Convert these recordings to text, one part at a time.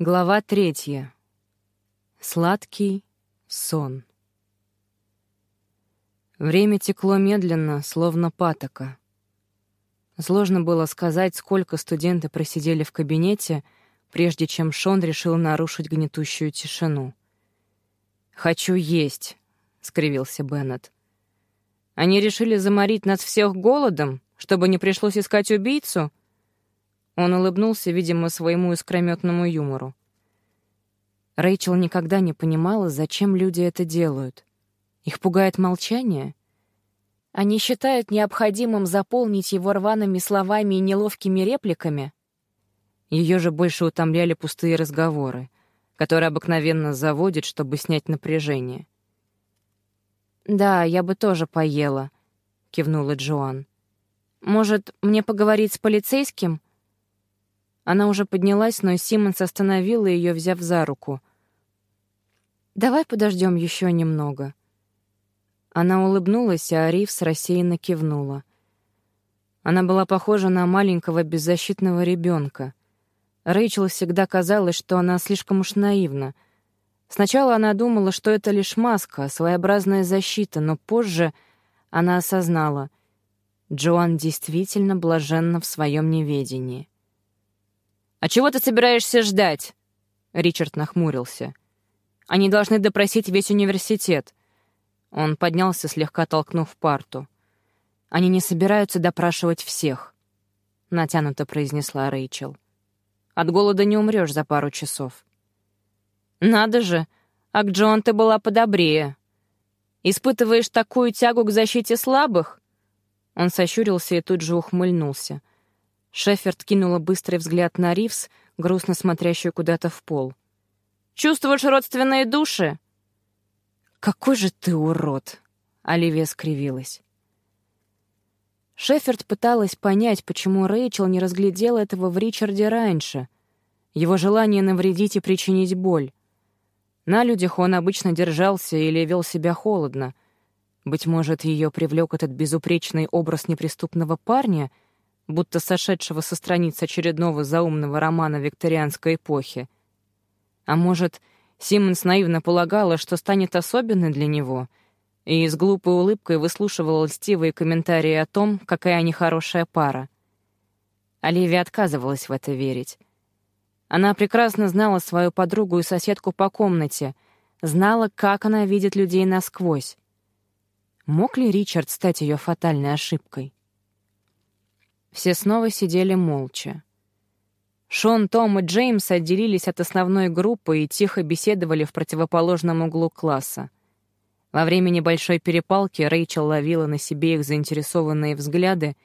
Глава третья. Сладкий сон. Время текло медленно, словно патока. Сложно было сказать, сколько студенты просидели в кабинете, прежде чем Шон решил нарушить гнетущую тишину. «Хочу есть», — скривился Беннет. «Они решили заморить нас всех голодом, чтобы не пришлось искать убийцу?» Он улыбнулся, видимо, своему искрометному юмору. Рэйчел никогда не понимала, зачем люди это делают. Их пугает молчание? Они считают необходимым заполнить его рваными словами и неловкими репликами? Ее же больше утомляли пустые разговоры, которые обыкновенно заводят, чтобы снять напряжение. «Да, я бы тоже поела», — кивнула Джоан. «Может, мне поговорить с полицейским?» Она уже поднялась, но Симмонс остановила ее, взяв за руку. «Давай подождем еще немного». Она улыбнулась, а Ривс рассеянно кивнула. Она была похожа на маленького беззащитного ребенка. Рэйчел всегда казалось, что она слишком уж наивна. Сначала она думала, что это лишь маска, своеобразная защита, но позже она осознала — Джоан действительно блаженна в своем неведении. «А чего ты собираешься ждать?» Ричард нахмурился. «Они должны допросить весь университет». Он поднялся, слегка толкнув парту. «Они не собираются допрашивать всех», — натянуто произнесла Рэйчел. «От голода не умрешь за пару часов». «Надо же! А к Джон ты была подобрее. Испытываешь такую тягу к защите слабых?» Он сощурился и тут же ухмыльнулся. Шеферд кинула быстрый взгляд на Ривс, грустно смотрящую куда-то в пол. «Чувствуешь родственные души?» «Какой же ты урод!» — Оливия скривилась. Шеферд пыталась понять, почему Рэйчел не разглядела этого в Ричарде раньше. Его желание навредить и причинить боль. На людях он обычно держался или вел себя холодно. Быть может, ее привлек этот безупречный образ неприступного парня — будто сошедшего со страниц очередного заумного романа викторианской эпохи. А может, Симмонс наивно полагала, что станет особенной для него, и с глупой улыбкой выслушивала льстивые комментарии о том, какая они хорошая пара. Оливия отказывалась в это верить. Она прекрасно знала свою подругу и соседку по комнате, знала, как она видит людей насквозь. Мог ли Ричард стать ее фатальной ошибкой? Все снова сидели молча. Шон, Том и Джеймс отделились от основной группы и тихо беседовали в противоположном углу класса. Во время небольшой перепалки Рэйчел ловила на себе их заинтересованные взгляды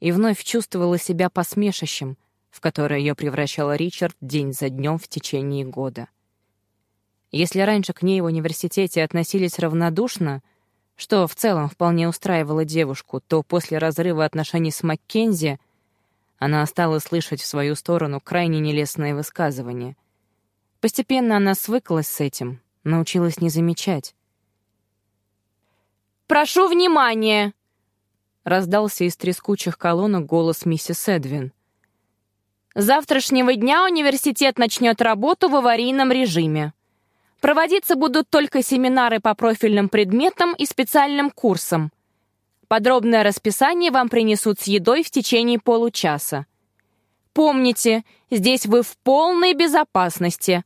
и вновь чувствовала себя посмешищем, в которое ее превращал Ричард день за днем в течение года. Если раньше к ней в университете относились равнодушно — что в целом вполне устраивало девушку, то после разрыва отношений с Маккензи она стала слышать в свою сторону крайне нелестные высказывания. Постепенно она свыклась с этим, научилась не замечать. «Прошу внимания!» — раздался из трескучих колонок голос миссис Эдвин. «Завтрашнего дня университет начнет работу в аварийном режиме. Проводиться будут только семинары по профильным предметам и специальным курсам. Подробное расписание вам принесут с едой в течение получаса. Помните, здесь вы в полной безопасности.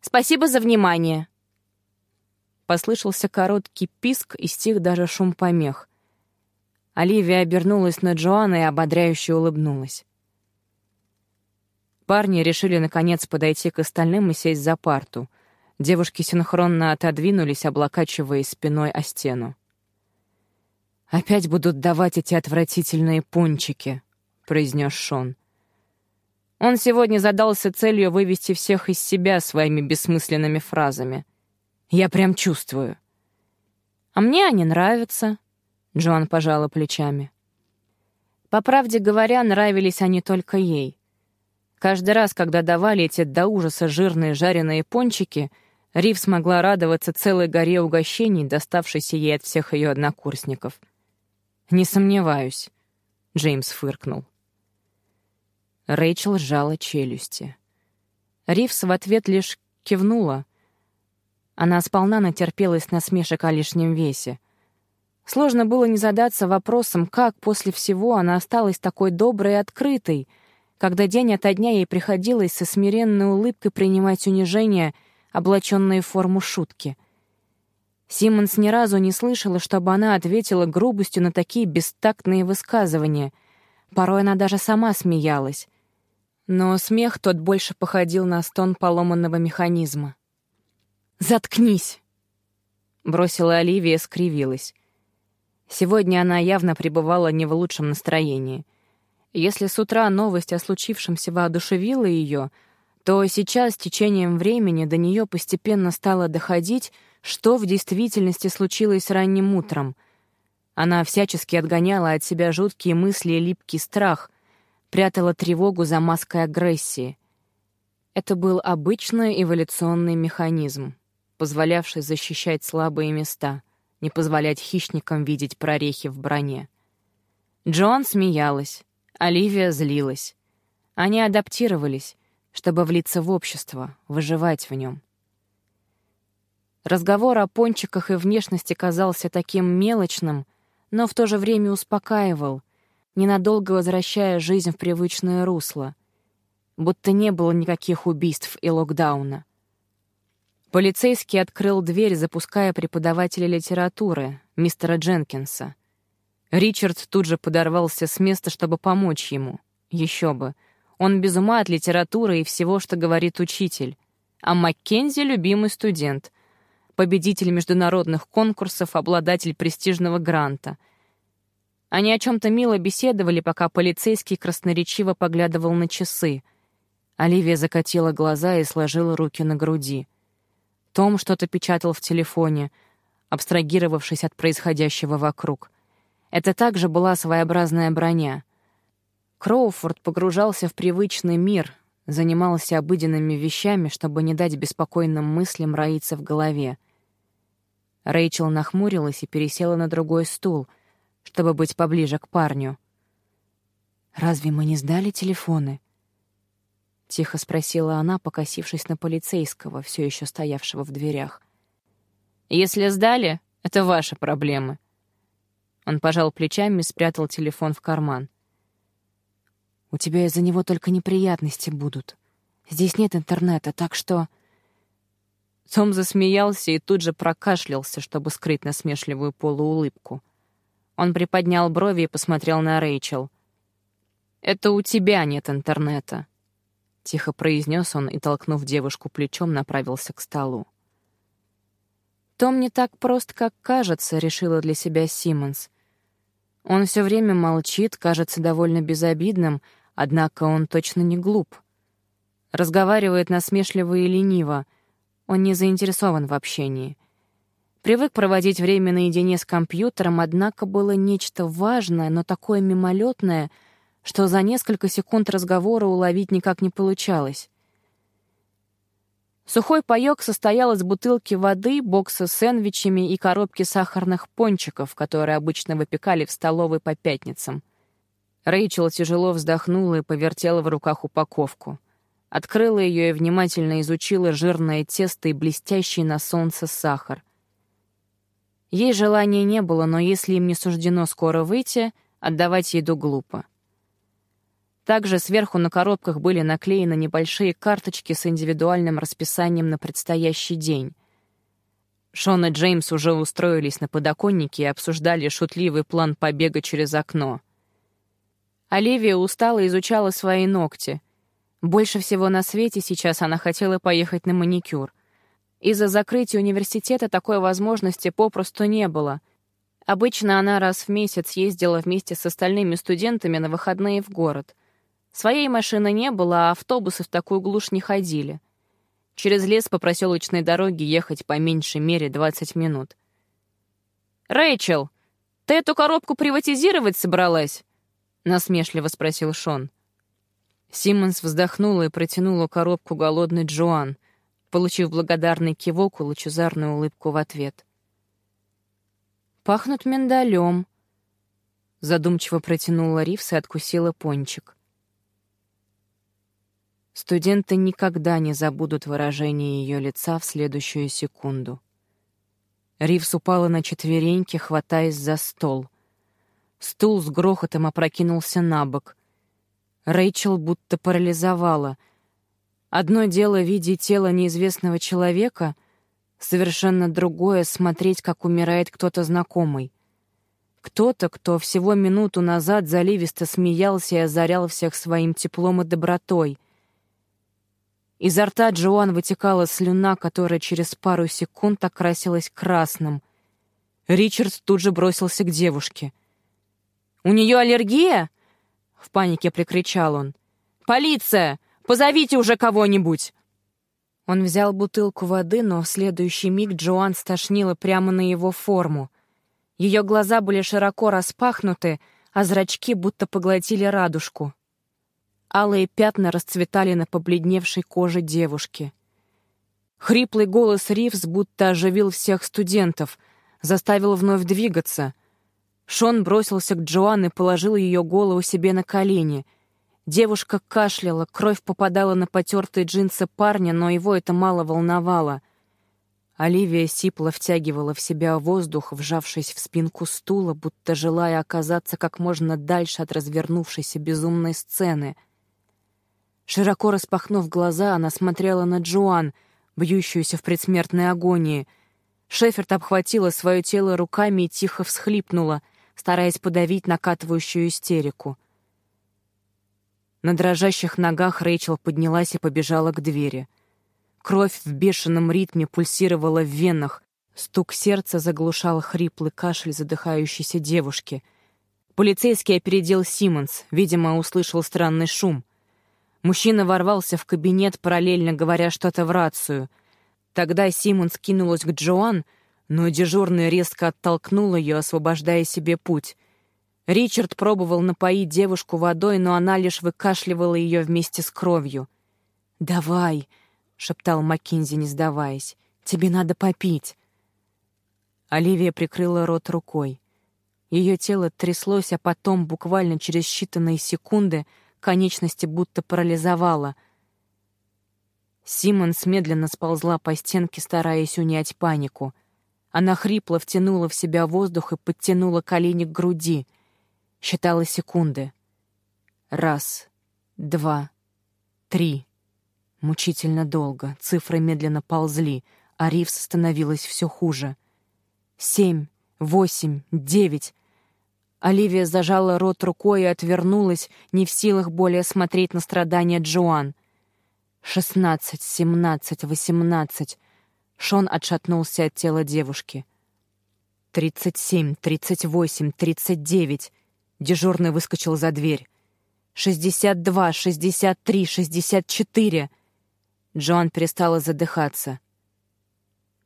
Спасибо за внимание. Послышался короткий писк и стих даже шум помех. Оливия обернулась на Джоанна и ободряюще улыбнулась. Парни решили, наконец, подойти к остальным и сесть за парту — Девушки синхронно отодвинулись, облокачиваясь спиной о стену. «Опять будут давать эти отвратительные пончики», — произнес Шон. Он сегодня задался целью вывести всех из себя своими бессмысленными фразами. «Я прям чувствую». «А мне они нравятся», — Джоан пожала плечами. По правде говоря, нравились они только ей. Каждый раз, когда давали эти до ужаса жирные жареные пончики — Рив смогла радоваться целой горе угощений, доставшейся ей от всех ее однокурсников. «Не сомневаюсь», — Джеймс фыркнул. Рэйчел сжала челюсти. Ривс в ответ лишь кивнула. Она сполна натерпелась насмешек о лишнем весе. Сложно было не задаться вопросом, как после всего она осталась такой доброй и открытой, когда день ото дня ей приходилось со смиренной улыбкой принимать унижения, облаченные в форму шутки. Симмонс ни разу не слышала, чтобы она ответила грубостью на такие бестактные высказывания. Порой она даже сама смеялась. Но смех тот больше походил на стон поломанного механизма. «Заткнись!» — бросила Оливия, скривилась. Сегодня она явно пребывала не в лучшем настроении. Если с утра новость о случившемся воодушевила ее, то сейчас, с течением времени, до нее постепенно стало доходить, что в действительности случилось ранним утром. Она всячески отгоняла от себя жуткие мысли и липкий страх, прятала тревогу за маской агрессии. Это был обычный эволюционный механизм, позволявший защищать слабые места, не позволять хищникам видеть прорехи в броне. Джон смеялась, Оливия злилась. Они адаптировались, чтобы влиться в общество, выживать в нем. Разговор о пончиках и внешности казался таким мелочным, но в то же время успокаивал — ненадолго возвращая жизнь в привычное русло, будто не было никаких убийств и локдауна. Полицейский открыл дверь, запуская преподавателя литературы, мистера Дженкинса. Ричард тут же подорвался с места, чтобы помочь ему. Еще бы. Он без ума от литературы и всего, что говорит учитель. А Маккензи — любимый студент. Победитель международных конкурсов, обладатель престижного гранта — они о чем-то мило беседовали, пока полицейский красноречиво поглядывал на часы. Оливия закатила глаза и сложила руки на груди. Том что-то печатал в телефоне, абстрагировавшись от происходящего вокруг. Это также была своеобразная броня. Кроуфорд погружался в привычный мир, занимался обыденными вещами, чтобы не дать беспокойным мыслям роиться в голове. Рэйчел нахмурилась и пересела на другой стул — чтобы быть поближе к парню. «Разве мы не сдали телефоны?» — тихо спросила она, покосившись на полицейского, все еще стоявшего в дверях. «Если сдали, это ваши проблемы». Он пожал плечами и спрятал телефон в карман. «У тебя из-за него только неприятности будут. Здесь нет интернета, так что...» Том засмеялся и тут же прокашлялся, чтобы скрыть насмешливую полуулыбку. Он приподнял брови и посмотрел на Рэйчел. «Это у тебя нет интернета», — тихо произнес он и, толкнув девушку плечом, направился к столу. «Том не так прост, как кажется», — решила для себя Симмонс. Он все время молчит, кажется довольно безобидным, однако он точно не глуп. Разговаривает насмешливо и лениво. Он не заинтересован в общении. Привык проводить время наедине с компьютером, однако было нечто важное, но такое мимолетное, что за несколько секунд разговора уловить никак не получалось. Сухой паёк состоял из бутылки воды, бокса с сэндвичами и коробки сахарных пончиков, которые обычно выпекали в столовой по пятницам. Рэйчел тяжело вздохнула и повертела в руках упаковку. Открыла ее и внимательно изучила жирное тесто и блестящий на солнце сахар — Ей желания не было, но если им не суждено скоро выйти, отдавать еду глупо. Также сверху на коробках были наклеены небольшие карточки с индивидуальным расписанием на предстоящий день. Шон и Джеймс уже устроились на подоконнике и обсуждали шутливый план побега через окно. Оливия устало изучала свои ногти. Больше всего на свете сейчас она хотела поехать на маникюр — из-за закрытия университета такой возможности попросту не было. Обычно она раз в месяц ездила вместе с остальными студентами на выходные в город. Своей машины не было, а автобусы в такую глушь не ходили. Через лес по проселочной дороге ехать по меньшей мере 20 минут. «Рэйчел, ты эту коробку приватизировать собралась?» — насмешливо спросил Шон. Симмонс вздохнула и протянула коробку голодный Джоан, получив благодарный кивок и лучезарную улыбку в ответ. «Пахнут миндалем», — задумчиво протянула Ривс и откусила пончик. Студенты никогда не забудут выражение ее лица в следующую секунду. Ривс упала на четвереньки, хватаясь за стол. Стул с грохотом опрокинулся на бок. Рэйчел будто парализовала. Одно дело видеть тело неизвестного человека, совершенно другое — смотреть, как умирает кто-то знакомый. Кто-то, кто всего минуту назад заливисто смеялся и озарял всех своим теплом и добротой. Изо рта Джоан вытекала слюна, которая через пару секунд окрасилась красным. Ричард тут же бросился к девушке. «У нее аллергия?» — в панике прикричал он. «Полиция! Позовите уже кого-нибудь!» Он взял бутылку воды, но в следующий миг Джоан стошнила прямо на его форму. Ее глаза были широко распахнуты, а зрачки будто поглотили радужку. Алые пятна расцветали на побледневшей коже девушки. Хриплый голос Ривз будто оживил всех студентов, заставил вновь двигаться. Шон бросился к Джоан и положил ее голову себе на колени. Девушка кашляла, кровь попадала на потертые джинсы парня, но его это мало волновало — Оливия сипло втягивала в себя воздух, вжавшись в спинку стула, будто желая оказаться как можно дальше от развернувшейся безумной сцены. Широко распахнув глаза, она смотрела на Джоан, бьющуюся в предсмертной агонии. Шеферд обхватила свое тело руками и тихо всхлипнула, стараясь подавить накатывающую истерику. На дрожащих ногах Рэйчел поднялась и побежала к двери — Кровь в бешеном ритме пульсировала в венах, стук сердца заглушал хриплый кашель задыхающейся девушки. Полицейский опередил Симмонс, видимо, услышал странный шум. Мужчина ворвался в кабинет, параллельно говоря что-то в рацию. Тогда Симмонс кинулась к Джоан, но дежурный резко оттолкнул ее, освобождая себе путь. Ричард пробовал напоить девушку водой, но она лишь выкашливала ее вместе с кровью. «Давай!» — шептал Маккинзи, не сдаваясь. «Тебе надо попить». Оливия прикрыла рот рукой. Ее тело тряслось, а потом, буквально через считанные секунды, конечности будто парализовало. Симмонс медленно сползла по стенке, стараясь унять панику. Она хрипло втянула в себя воздух и подтянула колени к груди. Считала секунды. Раз, два, три. Мучительно долго, цифры медленно ползли, а Ривз становилось все хуже. Семь, восемь, девять. Оливия зажала рот рукой и отвернулась, не в силах более смотреть на страдания Джоан. Шестнадцать, семнадцать, восемнадцать. Шон отшатнулся от тела девушки. Тридцать семь, тридцать восемь, тридцать девять. Дежурный выскочил за дверь. «Шестьдесят два, шестьдесят три, шестьдесят четыре!» Джоан перестала задыхаться.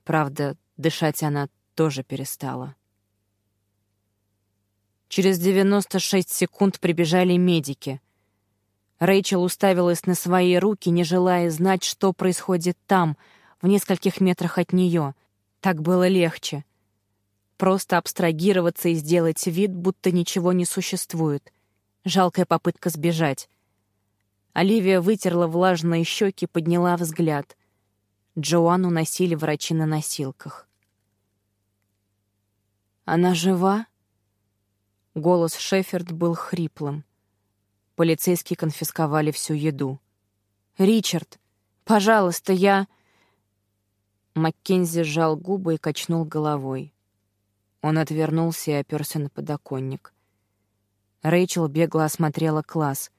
Правда, дышать она тоже перестала. Через 96 секунд прибежали медики. Рэйчел уставилась на свои руки, не желая знать, что происходит там, в нескольких метрах от нее. Так было легче. Просто абстрагироваться и сделать вид, будто ничего не существует. Жалкая попытка сбежать. Оливия вытерла влажные щеки, подняла взгляд. Джоанну носили врачи на носилках. «Она жива?» Голос Шеферд был хриплым. Полицейские конфисковали всю еду. «Ричард, пожалуйста, я...» Маккензи сжал губы и качнул головой. Он отвернулся и оперся на подоконник. Рэйчел бегло осмотрела класс —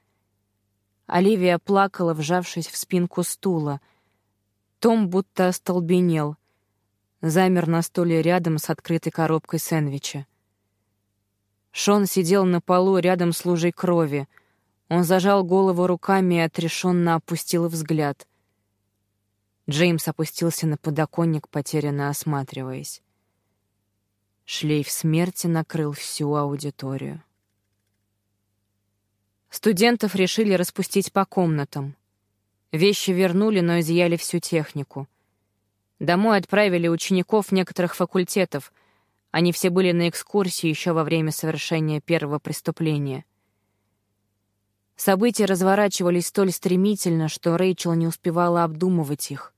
Оливия плакала, вжавшись в спинку стула. Том будто остолбенел. Замер на стуле рядом с открытой коробкой сэндвича. Шон сидел на полу рядом с лужей крови. Он зажал голову руками и отрешенно опустил взгляд. Джеймс опустился на подоконник, потерянно осматриваясь. Шлейф смерти накрыл всю аудиторию. Студентов решили распустить по комнатам. Вещи вернули, но изъяли всю технику. Домой отправили учеников некоторых факультетов. Они все были на экскурсии еще во время совершения первого преступления. События разворачивались столь стремительно, что Рэйчел не успевала обдумывать их.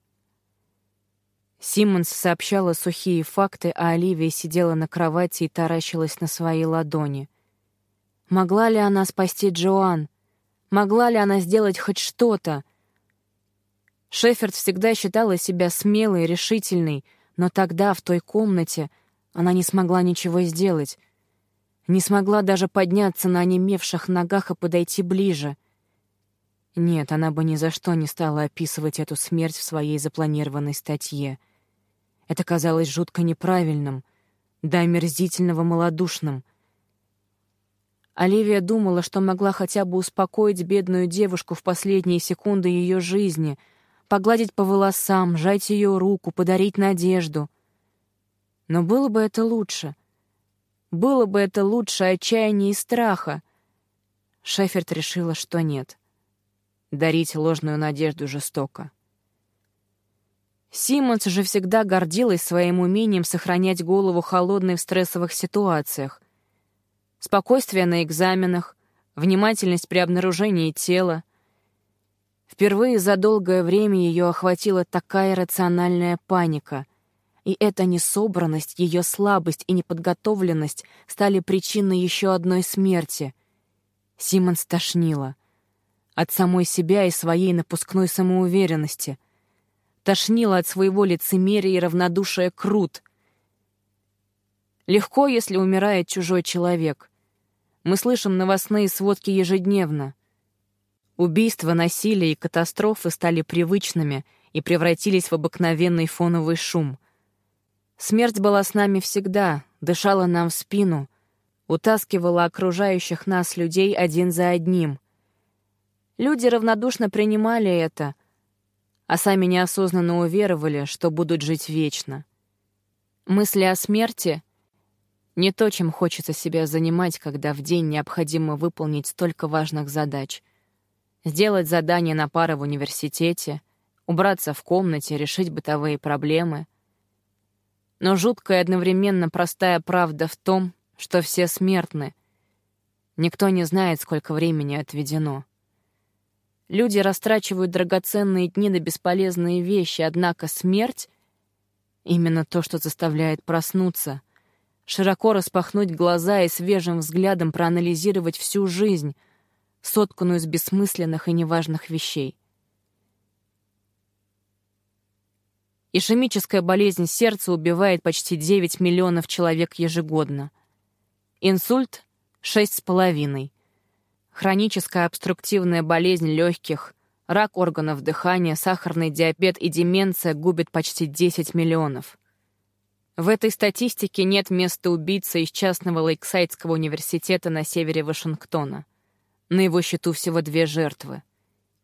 Симмонс сообщала сухие факты, а Оливия сидела на кровати и таращилась на свои ладони. Могла ли она спасти Джоан? Могла ли она сделать хоть что-то? Шеферд всегда считала себя смелой, решительной, но тогда, в той комнате, она не смогла ничего сделать — не смогла даже подняться на онемевших ногах и подойти ближе. Нет, она бы ни за что не стала описывать эту смерть в своей запланированной статье. Это казалось жутко неправильным, да омерзительного малодушным. Оливия думала, что могла хотя бы успокоить бедную девушку в последние секунды ее жизни, погладить по волосам, сжать ее руку, подарить надежду. Но было бы это лучше — было бы это лучше отчаяния и страха. Шеферд решила, что нет. Дарить ложную надежду жестоко. Симмонс же всегда гордилась своим умением сохранять голову холодной в стрессовых ситуациях. Спокойствие на экзаменах, внимательность при обнаружении тела. Впервые за долгое время ее охватила такая рациональная паника. И эта несобранность, ее слабость и неподготовленность стали причиной еще одной смерти. Симон стошнило. От самой себя и своей напускной самоуверенности. Тошнило от своего лицемерия и равнодушия крут. Легко, если умирает чужой человек. Мы слышим новостные сводки ежедневно. Убийства, насилие и катастрофы стали привычными и превратились в обыкновенный фоновый шум — Смерть была с нами всегда, дышала нам в спину, утаскивала окружающих нас людей один за одним. Люди равнодушно принимали это, а сами неосознанно уверовали, что будут жить вечно. Мысли о смерти — не то, чем хочется себя занимать, когда в день необходимо выполнить столько важных задач. Сделать задание на пары в университете, убраться в комнате, решить бытовые проблемы — но жуткая и одновременно простая правда в том, что все смертны. Никто не знает, сколько времени отведено. Люди растрачивают драгоценные дни на бесполезные вещи, однако смерть — именно то, что заставляет проснуться, широко распахнуть глаза и свежим взглядом проанализировать всю жизнь, сотканную из бессмысленных и неважных вещей. Ишемическая болезнь сердца убивает почти 9 миллионов человек ежегодно. Инсульт — 6,5. Хроническая обструктивная болезнь легких, рак органов дыхания, сахарный диабет и деменция губят почти 10 миллионов. В этой статистике нет места убийцы из частного Лейксайдского университета на севере Вашингтона. На его счету всего две жертвы.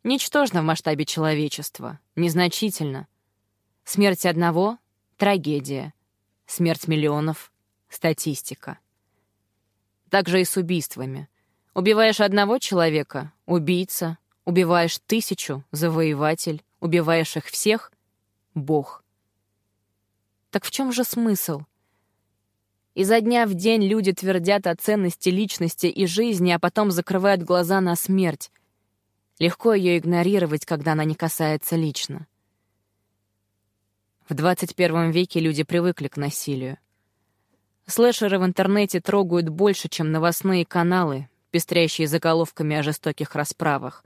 Ничтожно в масштабе человечества, незначительно — Смерть одного — трагедия. Смерть миллионов — статистика. Так же и с убийствами. Убиваешь одного человека — убийца, убиваешь тысячу — завоеватель, убиваешь их всех — бог. Так в чем же смысл? Изо дня в день люди твердят о ценности личности и жизни, а потом закрывают глаза на смерть. Легко ее игнорировать, когда она не касается лично. В 21 веке люди привыкли к насилию. Слэшеры в интернете трогают больше, чем новостные каналы, пестрящие заголовками о жестоких расправах.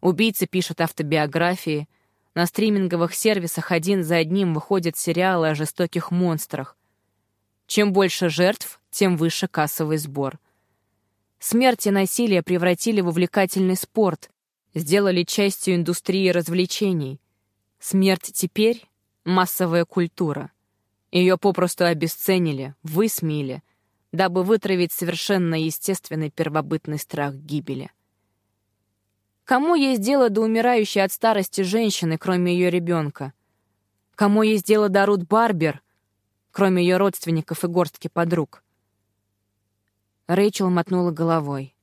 Убийцы пишут автобиографии, на стриминговых сервисах один за одним выходят сериалы о жестоких монстрах. Чем больше жертв, тем выше кассовый сбор. Смерть и насилие превратили в увлекательный спорт, сделали частью индустрии развлечений. Смерть теперь массовая культура. Ее попросту обесценили, высмеяли, дабы вытравить совершенно естественный первобытный страх гибели. Кому есть дело до умирающей от старости женщины, кроме ее ребенка? Кому есть дело до Рут Барбер, кроме ее родственников и горстки подруг? Рэйчел мотнула головой.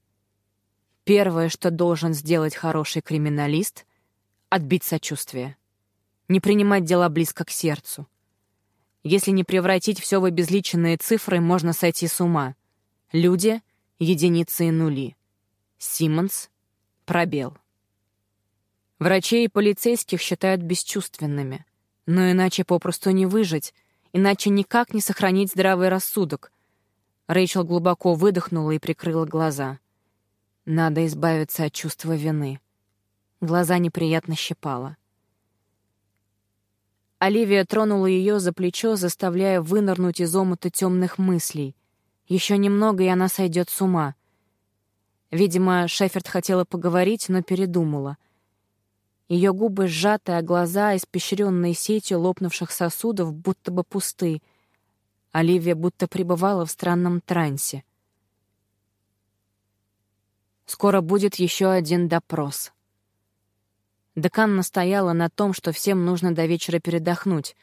Первое, что должен сделать хороший криминалист — отбить сочувствие не принимать дела близко к сердцу. Если не превратить все в обезличенные цифры, можно сойти с ума. Люди — единицы и нули. Симмонс пробел. Врачей и полицейских считают бесчувственными. Но иначе попросту не выжить, иначе никак не сохранить здравый рассудок. Рэйчел глубоко выдохнула и прикрыла глаза. Надо избавиться от чувства вины. Глаза неприятно щипало. Оливия тронула ее за плечо, заставляя вынырнуть из омута темных мыслей. Еще немного, и она сойдет с ума. Видимо, Шеферд хотела поговорить, но передумала — ее губы сжаты, а глаза, испещренные сетью лопнувших сосудов, будто бы пусты. Оливия будто пребывала в странном трансе. Скоро будет еще один допрос. Декан настояла на том, что всем нужно до вечера передохнуть.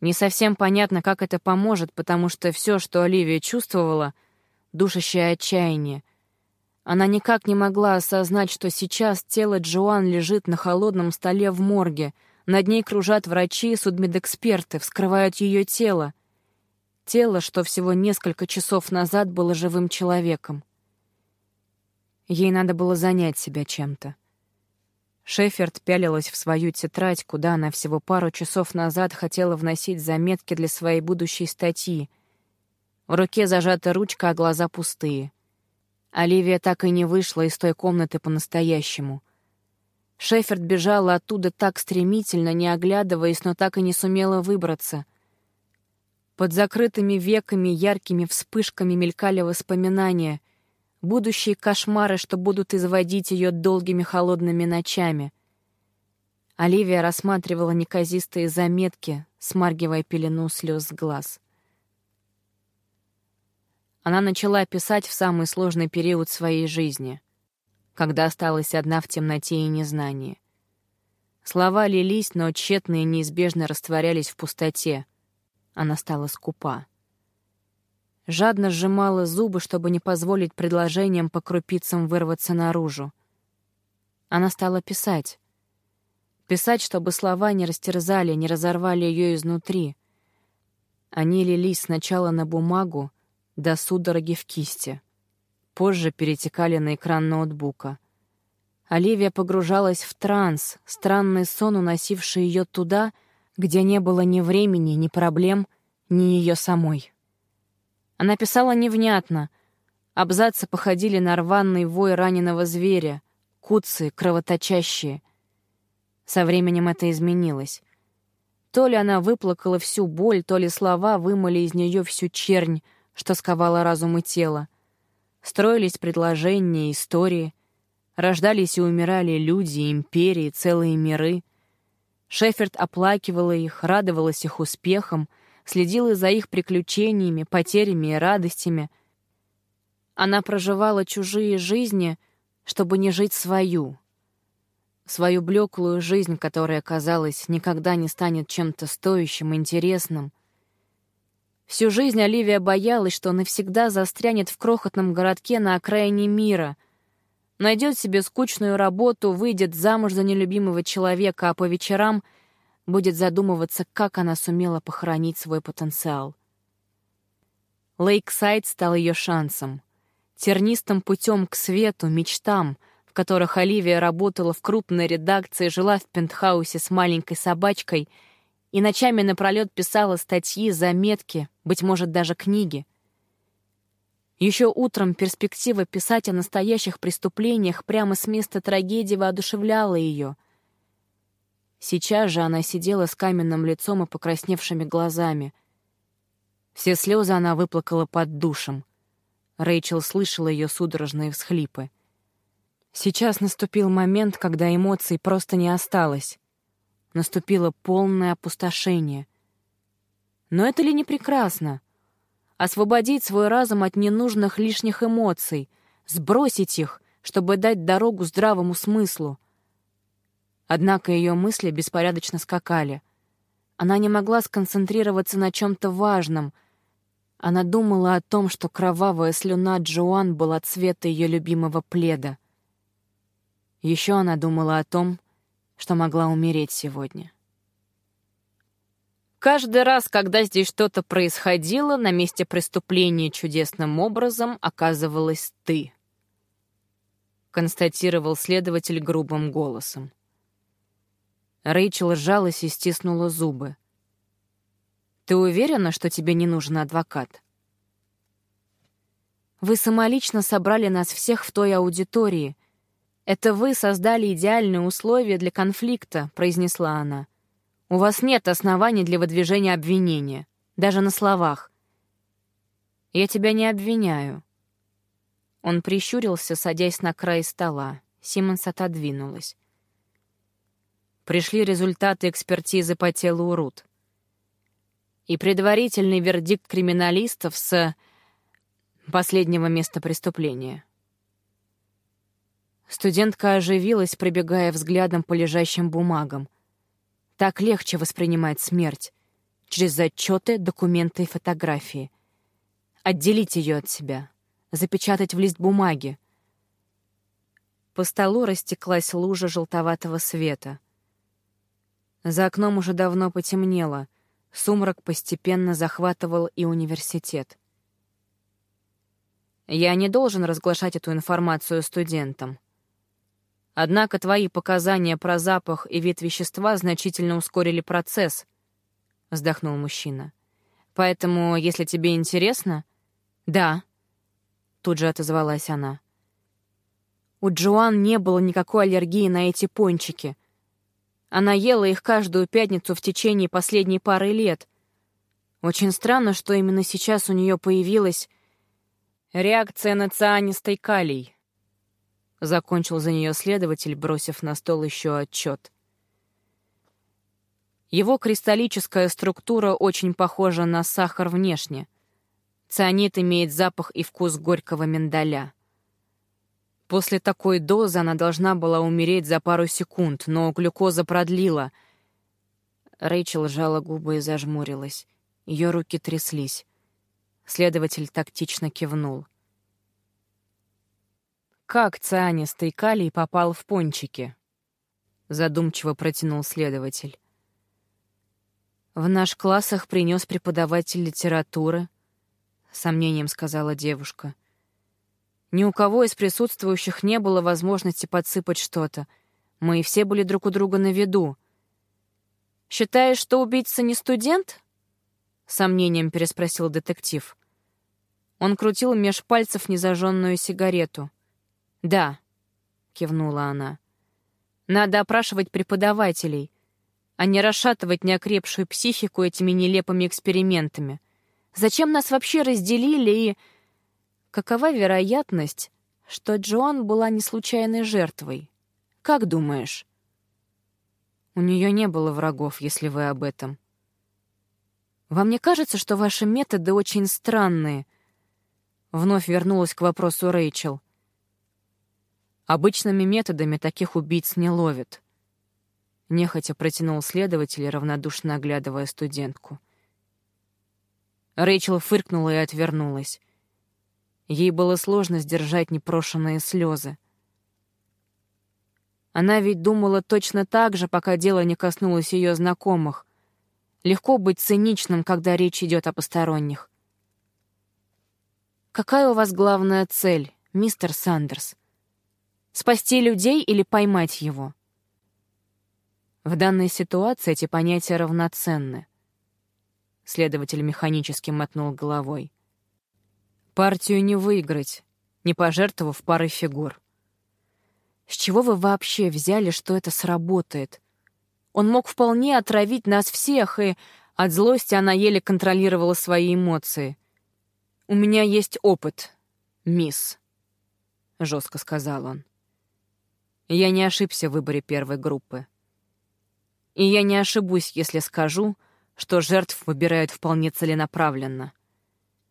Не совсем понятно, как это поможет, потому что все, что Оливия чувствовала — душащее отчаяние — она никак не могла осознать, что сейчас тело Джоан лежит на холодном столе в морге. Над ней кружат врачи и судмедэксперты, вскрывают ее тело. Тело, что всего несколько часов назад было живым человеком. Ей надо было занять себя чем-то. Шеферд пялилась в свою тетрадь, куда она всего пару часов назад хотела вносить заметки для своей будущей статьи. В руке зажата ручка, а глаза пустые — Оливия так и не вышла из той комнаты по-настоящему. Шеферд бежала оттуда так стремительно, не оглядываясь, но так и не сумела выбраться. Под закрытыми веками яркими вспышками мелькали воспоминания, будущие кошмары, что будут изводить ее долгими холодными ночами. Оливия рассматривала неказистые заметки, смаргивая пелену слез с глаз. Она начала писать в самый сложный период своей жизни, когда осталась одна в темноте и незнании. Слова лились, но тщетно и неизбежно растворялись в пустоте. Она стала скупа. Жадно сжимала зубы, чтобы не позволить предложениям по крупицам вырваться наружу. Она стала писать. Писать, чтобы слова не растерзали, не разорвали ее изнутри. Они лились сначала на бумагу, до судороги в кисти. Позже перетекали на экран ноутбука. Оливия погружалась в транс, странный сон, уносивший ее туда, где не было ни времени, ни проблем, ни ее самой. Она писала невнятно. Абзацы походили на рваный вой раненого зверя, куцы, кровоточащие. Со временем это изменилось. То ли она выплакала всю боль, то ли слова вымыли из нее всю чернь, что сковало разум и тело. Строились предложения, истории. Рождались и умирали люди, империи, целые миры. Шеферд оплакивала их, радовалась их успехам, следила за их приключениями, потерями и радостями. Она проживала чужие жизни, чтобы не жить свою. Свою блеклую жизнь, которая, казалось, никогда не станет чем-то стоящим, интересным — Всю жизнь Оливия боялась, что навсегда застрянет в крохотном городке на окраине мира. Найдет себе скучную работу, выйдет замуж за нелюбимого человека, а по вечерам будет задумываться, как она сумела похоронить свой потенциал. Лейксайд стал ее шансом. Тернистым путем к свету, мечтам, в которых Оливия работала в крупной редакции, жила в пентхаусе с маленькой собачкой — и ночами напролет писала статьи, заметки, быть может, даже книги. Еще утром перспектива писать о настоящих преступлениях прямо с места трагедии воодушевляла ее. Сейчас же она сидела с каменным лицом и покрасневшими глазами. Все слезы она выплакала под душем. Рэйчел слышала ее судорожные всхлипы. Сейчас наступил момент, когда эмоций просто не осталось наступило полное опустошение. Но это ли не прекрасно? Освободить свой разум от ненужных лишних эмоций, сбросить их, чтобы дать дорогу здравому смыслу. Однако ее мысли беспорядочно скакали. Она не могла сконцентрироваться на чем-то важном. Она думала о том, что кровавая слюна Джоан была цвета ее любимого пледа. Еще она думала о том, что могла умереть сегодня. Каждый раз, когда здесь что-то происходило, на месте преступления чудесным образом оказывалась ты. — констатировал следователь грубым голосом. Рэйчел сжалась и стиснула зубы. «Ты уверена, что тебе не нужен адвокат?» «Вы самолично собрали нас всех в той аудитории. Это вы создали идеальные условия для конфликта», — произнесла она. «У вас нет оснований для выдвижения обвинения, даже на словах». «Я тебя не обвиняю». Он прищурился, садясь на край стола. Симмонс отодвинулась пришли результаты экспертизы по телу Рут. И предварительный вердикт криминалистов с последнего места преступления. Студентка оживилась, пробегая взглядом по лежащим бумагам. Так легче воспринимать смерть. Через отчеты, документы и фотографии. Отделить ее от себя. Запечатать в лист бумаги. По столу растеклась лужа желтоватого света — за окном уже давно потемнело, сумрак постепенно захватывал и университет. Я не должен разглашать эту информацию студентам. Однако твои показания про запах и вид вещества значительно ускорили процесс, — вздохнул мужчина. Поэтому, если тебе интересно... Да, — тут же отозвалась она. У Джоан не было никакой аллергии на эти пончики — она ела их каждую пятницу в течение последней пары лет. Очень странно, что именно сейчас у нее появилась реакция на цианистый калий. Закончил за нее следователь, бросив на стол еще отчет. Его кристаллическая структура очень похожа на сахар внешне. Цианид имеет запах и вкус горького миндаля. После такой дозы она должна была умереть за пару секунд, но глюкоза продлила. Рэйчел сжала губы и зажмурилась. Ее руки тряслись. Следователь тактично кивнул. «Как цианистый калий попал в пончики?» Задумчиво протянул следователь. «В наш класс их принес преподаватель литературы», — сомнением сказала девушка. Ни у кого из присутствующих не было возможности подсыпать что-то. Мы все были друг у друга на виду. «Считаешь, что убийца не студент?» — сомнением переспросил детектив. Он крутил меж пальцев незажженную сигарету. «Да», — кивнула она. «Надо опрашивать преподавателей, а не расшатывать неокрепшую психику этими нелепыми экспериментами. Зачем нас вообще разделили и...» Какова вероятность, что Джоан была не случайной жертвой? Как думаешь? У нее не было врагов, если вы об этом. Вам не кажется, что ваши методы очень странные? Вновь вернулась к вопросу Рэйчел. Обычными методами таких убийц не ловят. Нехотя протянул следователь, равнодушно оглядывая студентку. Рэйчел фыркнула и отвернулась. Ей было сложно сдержать непрошенные слезы. Она ведь думала точно так же, пока дело не коснулось ее знакомых. Легко быть циничным, когда речь идет о посторонних. «Какая у вас главная цель, мистер Сандерс? Спасти людей или поймать его?» В данной ситуации эти понятия равноценны. Следователь механически мотнул головой. Партию не выиграть, не пожертвовав парой фигур. С чего вы вообще взяли, что это сработает? Он мог вполне отравить нас всех, и от злости она еле контролировала свои эмоции. «У меня есть опыт, мисс», — жестко сказал он. Я не ошибся в выборе первой группы. И я не ошибусь, если скажу, что жертв выбирают вполне целенаправленно.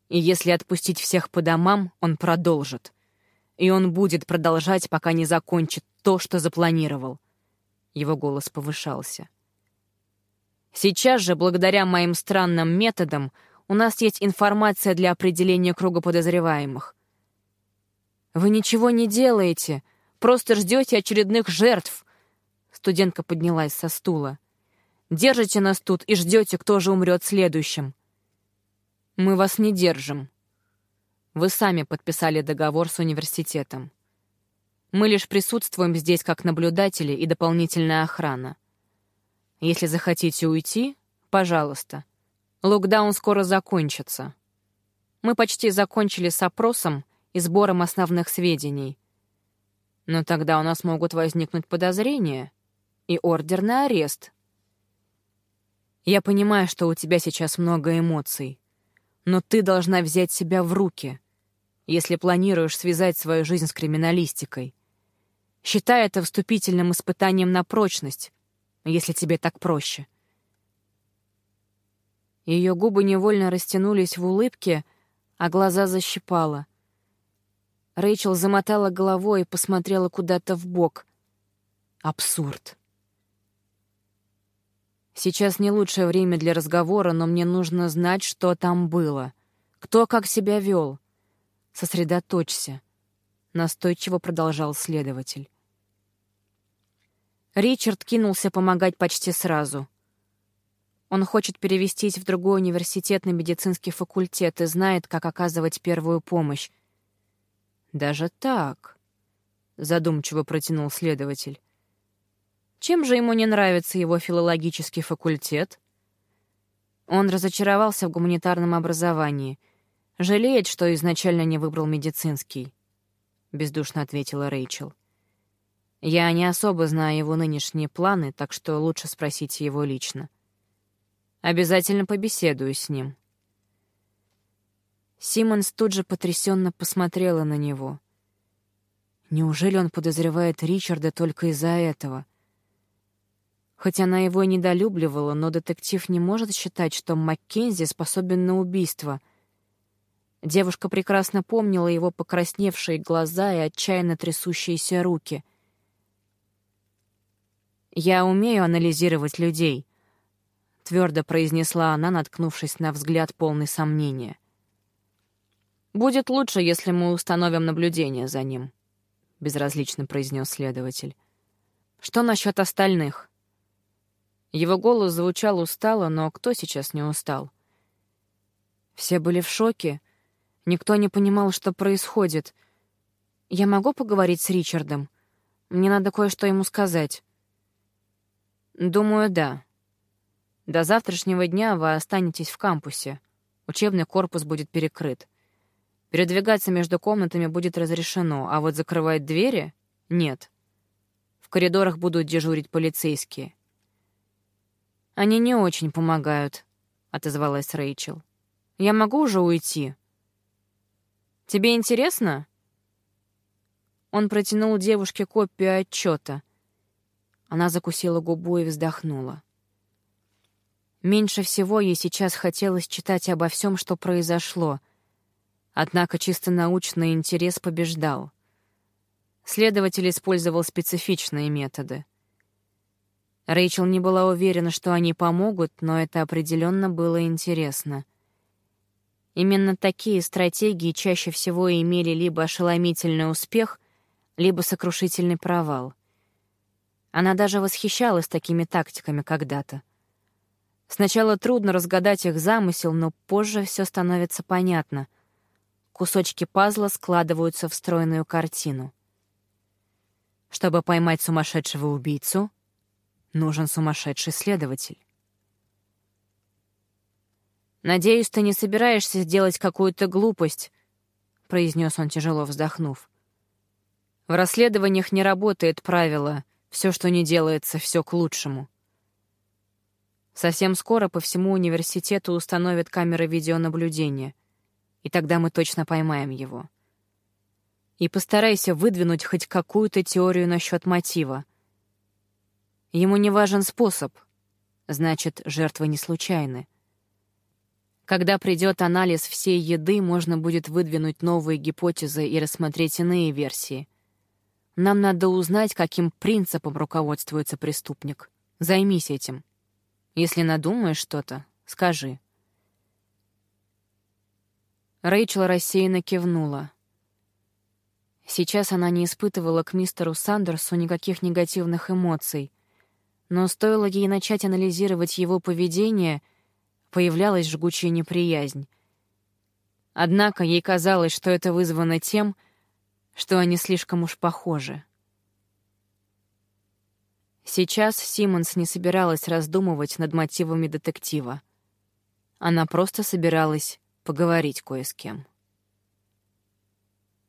И если отпустить всех по домам, он продолжит. И он будет продолжать, пока не закончит то, что запланировал. Его голос повышался. Сейчас же, благодаря моим странным методам, у нас есть информация для определения круга подозреваемых. Вы ничего не делаете, просто ждете очередных жертв. Студентка поднялась со стула. Держите нас тут и ждете, кто же умрет следующим. Мы вас не держим. Вы сами подписали договор с университетом. Мы лишь присутствуем здесь как наблюдатели и дополнительная охрана. Если захотите уйти, пожалуйста. Локдаун скоро закончится. Мы почти закончили с опросом и сбором основных сведений. Но тогда у нас могут возникнуть подозрения и ордер на арест. Я понимаю, что у тебя сейчас много эмоций, но ты должна взять себя в руки, если планируешь связать свою жизнь с криминалистикой. Считай это вступительным испытанием на прочность, если тебе так проще. Ее губы невольно растянулись в улыбке, а глаза защипала. Рэйчел замотала головой и посмотрела куда-то в бок. Абсурд. Сейчас не лучшее время для разговора, но мне нужно знать, что там было. Кто как себя вел. Сосредоточься. Настойчиво продолжал следователь. Ричард кинулся помогать почти сразу. Он хочет перевестись в другой университет на медицинский факультет и знает, как оказывать первую помощь. «Даже так?» — задумчиво протянул следователь. Чем же ему не нравится его филологический факультет? Он разочаровался в гуманитарном образовании. Жалеет, что изначально не выбрал медицинский. Бездушно ответила Рэйчел. Я не особо знаю его нынешние планы, так что лучше спросите его лично. Обязательно побеседую с ним. Симмонс тут же потрясенно посмотрела на него. Неужели он подозревает Ричарда только из-за этого? Хоть она его и недолюбливала, но детектив не может считать, что Маккензи способен на убийство. Девушка прекрасно помнила его покрасневшие глаза и отчаянно трясущиеся руки. «Я умею анализировать людей», — твердо произнесла она, наткнувшись на взгляд полный сомнения. «Будет лучше, если мы установим наблюдение за ним», — безразлично произнес следователь. «Что насчет остальных?» Его голос звучал устало, но кто сейчас не устал? Все были в шоке. Никто не понимал, что происходит. «Я могу поговорить с Ричардом? Мне надо кое-что ему сказать». «Думаю, да. До завтрашнего дня вы останетесь в кампусе. Учебный корпус будет перекрыт. Передвигаться между комнатами будет разрешено, а вот закрывать двери — нет. В коридорах будут дежурить полицейские. «Они не очень помогают», — отозвалась Рэйчел. «Я могу уже уйти?» «Тебе интересно?» Он протянул девушке копию отчета. Она закусила губу и вздохнула. Меньше всего ей сейчас хотелось читать обо всем, что произошло. Однако чисто научный интерес побеждал. Следователь использовал специфичные методы. Рэйчел не была уверена, что они помогут, но это определенно было интересно. Именно такие стратегии чаще всего имели либо ошеломительный успех, либо сокрушительный провал. Она даже восхищалась такими тактиками когда-то. Сначала трудно разгадать их замысел, но позже все становится понятно. Кусочки пазла складываются в стройную картину. Чтобы поймать сумасшедшего убийцу, Нужен сумасшедший следователь. «Надеюсь, ты не собираешься сделать какую-то глупость», — произнес он, тяжело вздохнув. «В расследованиях не работает правило «все, что не делается, все к лучшему». Совсем скоро по всему университету установят камеры видеонаблюдения, и тогда мы точно поймаем его. И постарайся выдвинуть хоть какую-то теорию насчет мотива — Ему не важен способ, значит, жертвы не случайны. Когда придет анализ всей еды, можно будет выдвинуть новые гипотезы и рассмотреть иные версии. Нам надо узнать, каким принципом руководствуется преступник. Займись этим. Если надумаешь что-то, скажи. Рэйчел рассеянно кивнула. Сейчас она не испытывала к мистеру Сандерсу никаких негативных эмоций — но стоило ей начать анализировать его поведение, появлялась жгучая неприязнь. Однако ей казалось, что это вызвано тем, что они слишком уж похожи. Сейчас Симмонс не собиралась раздумывать над мотивами детектива. Она просто собиралась поговорить кое с кем.